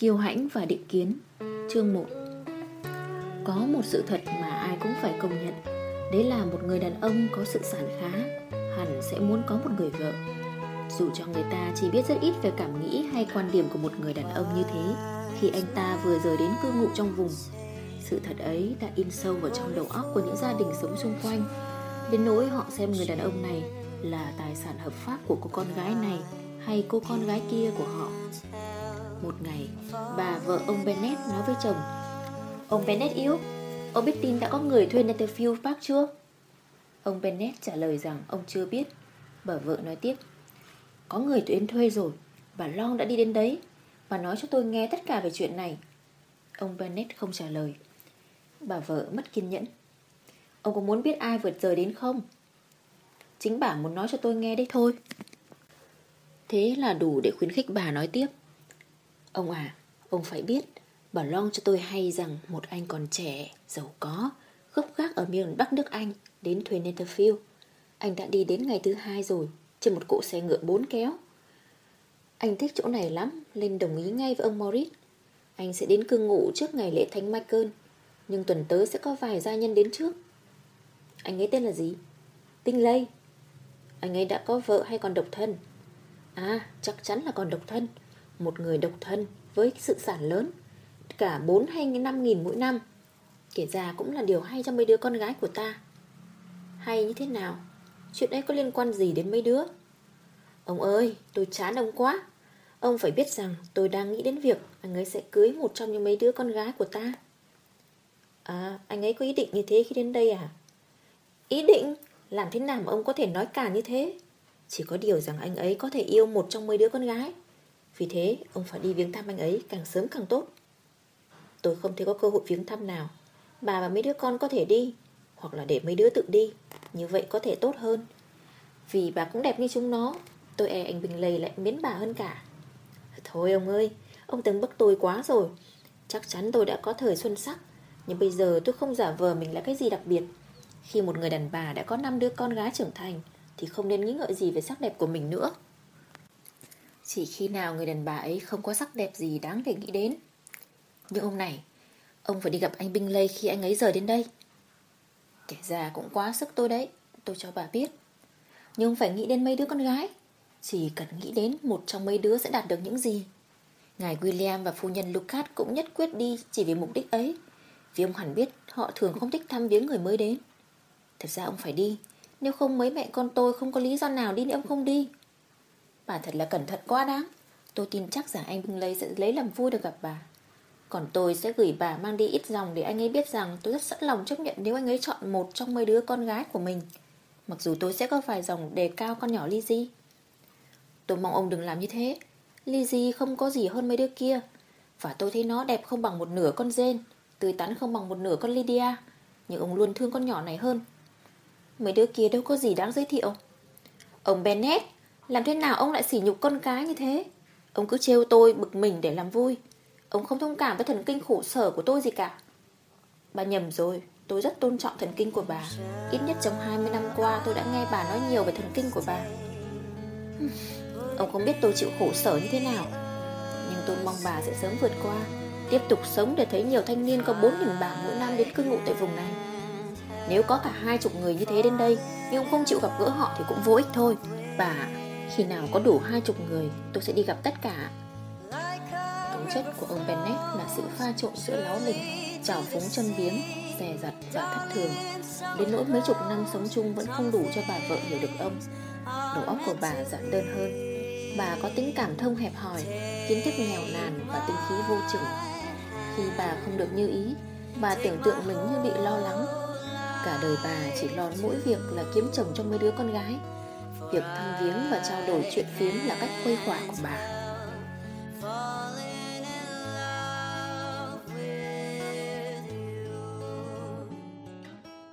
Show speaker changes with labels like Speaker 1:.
Speaker 1: Kiêu hãnh và định kiến. Chương 1 Có một sự thật mà ai cũng phải công nhận. Đấy là một người đàn ông có sự sản khá, Hẳn sẽ muốn có một người vợ. Dù cho người ta chỉ biết rất ít về cảm nghĩ hay quan điểm của một người đàn ông như thế, Khi anh ta vừa rời đến cư ngụ trong vùng, Sự thật ấy đã in sâu vào trong đầu óc của những gia đình sống xung quanh. Đến nỗi họ xem người đàn ông này là tài sản hợp pháp của cô con gái này hay cô con gái kia của họ một ngày, bà vợ ông Bennett nói với chồng. Ông Bennett yêu, ông biết tin đã có người thuê Netherfield Park chưa? Ông Bennett trả lời rằng ông chưa biết. Bà vợ nói tiếp Có người tuyến thuê rồi Bà Long đã đi đến đấy Bà nói cho tôi nghe tất cả về chuyện này. Ông Bennett không trả lời. Bà vợ mất kiên nhẫn. Ông có muốn biết ai vượt rời đến không? Chính bà muốn nói cho tôi nghe đấy thôi. Thế là đủ để khuyến khích bà nói tiếp. Ông à, ông phải biết Bảo Long cho tôi hay rằng một anh còn trẻ, giàu có Gốc gác ở miền Bắc nước Anh Đến thuê Netherfield. Anh đã đi đến ngày thứ hai rồi Trên một cỗ xe ngựa bốn kéo. Anh thích chỗ này lắm Lên đồng ý ngay với ông Morris Anh sẽ đến cư ngụ trước ngày lễ thánh Michael Nhưng tuần tới sẽ có vài gia nhân đến trước. Anh ấy tên là gì? Tinh Lây. Anh ấy đã có vợ hay còn độc thân? À chắc chắn là còn độc thân một người độc thân với sự sản lớn, Cả 4 hay 5 nghìn mỗi năm. Kể ra cũng là điều hay cho mấy đứa con gái của ta. Hay như thế nào? Chuyện ấy có liên quan gì đến mấy đứa? Ông ơi, tôi chán ông quá. Ông phải biết rằng tôi đang nghĩ đến việc Anh ấy sẽ cưới một trong những mấy đứa con gái của ta. À anh ấy có ý định như thế khi đến đây à? Ý định? Làm thế nào mà ông có thể nói cả như thế? Chỉ có điều rằng anh ấy có thể yêu một trong mấy đứa con gái vì thế, ông phải đi viếng thăm anh ấy càng sớm càng tốt. Tôi không thấy có cơ hội viếng thăm nào. Bà và mấy đứa con có thể đi, Hoặc là để mấy đứa tự đi. Như vậy có thể tốt hơn. Vì bà cũng đẹp như chúng nó, Tôi e anh Bình Lầy lại mến bà hơn cả. Thôi ông ơi, Ông từng bức tôi quá rồi. Chắc chắn tôi đã có thời xuân sắc, Nhưng bây giờ tôi không giả vờ mình là cái gì đặc biệt. Khi một người đàn bà đã có 5 đứa con gái trưởng thành, Thì không nên nghĩ ngợi gì về sắc đẹp của mình nữa chỉ khi nào người đàn bà ấy không có sắc đẹp gì đáng để nghĩ đến. Nhưng hôm này Ông phải đi gặp anh Binh Lây khi anh ấy rời đến đây. Kẻ già cũng quá sức tôi đấy, Tôi cho bà biết. Nhưng ông phải nghĩ đến mấy đứa con gái. Chỉ cần nghĩ đến một trong mấy đứa sẽ đạt được những gì. Ngài William và phu nhân Lucas cũng nhất quyết đi chỉ vì mục đích ấy. Vì ông hẳn biết họ thường không thích thăm viếng người mới đến. Thật ra ông phải đi, Nếu không mấy mẹ con tôi không có lý do nào đi nếu ông không đi. Bà thật là cẩn thận quá đáng. Tôi tin chắc rằng anh Bưng Lây sẽ lấy làm vui được gặp bà. Còn tôi sẽ gửi bà mang đi ít dòng Để anh ấy biết rằng tôi rất sẵn lòng chấp nhận Nếu anh ấy chọn một trong mấy đứa con gái của mình. Mặc dù tôi sẽ có vài dòng đề cao con nhỏ Lizzie Tôi mong ông đừng làm như thế. Lizzie không có gì hơn mấy đứa kia. Và tôi thấy nó đẹp không bằng một nửa con Jane, Tươi tắn không bằng một nửa con Lydia. Nhưng ông luôn thương con nhỏ này hơn. Mấy đứa kia đâu có gì đáng giới thiệu. Ông Bennett làm thế nào ông lại sỉ nhục con cái như thế? Ông cứ trêu tôi bực mình để làm vui. Ông không thông cảm với thần kinh khổ sở của tôi gì cả. Bà nhầm rồi, Tôi rất tôn trọng thần kinh của bà. Ít nhất trong 20 năm qua tôi đã nghe bà nói nhiều về thần kinh của bà. Ông không biết tôi chịu khổ sở như thế nào. Nhưng tôi mong bà sẽ sớm vượt qua, Tiếp tục sống để thấy nhiều thanh niên có 4.000 bảng mỗi năm đến cư ngụ tại vùng này. Nếu có cả hai chục người như thế đến đây, Nhưng ông không chịu gặp gỡ họ thì cũng vô ích thôi. Bà khi nào có đủ hai chục người, Tôi sẽ đi gặp tất cả Tố chất của ông Bennett là sự pha trộn giữa láo lỉnh Trào phúng chân biếm Xè dặt và thất thường. Đến nỗi mấy chục năm sống chung Vẫn không đủ cho bà vợ hiểu được ông. Đầu óc của bà giản đơn hơn. Bà có tính cảm thông hẹp hòi, Kiến thức nghèo nàn và tinh khí vô chừng Khi bà không được như ý, Bà tưởng tượng mình như bị lo lắng. Cả đời bà chỉ lo mỗi việc là kiếm chồng cho mấy đứa con gái. Việc thăm viếng và trao đổi chuyện phiếm là cách quây khỏa của bà.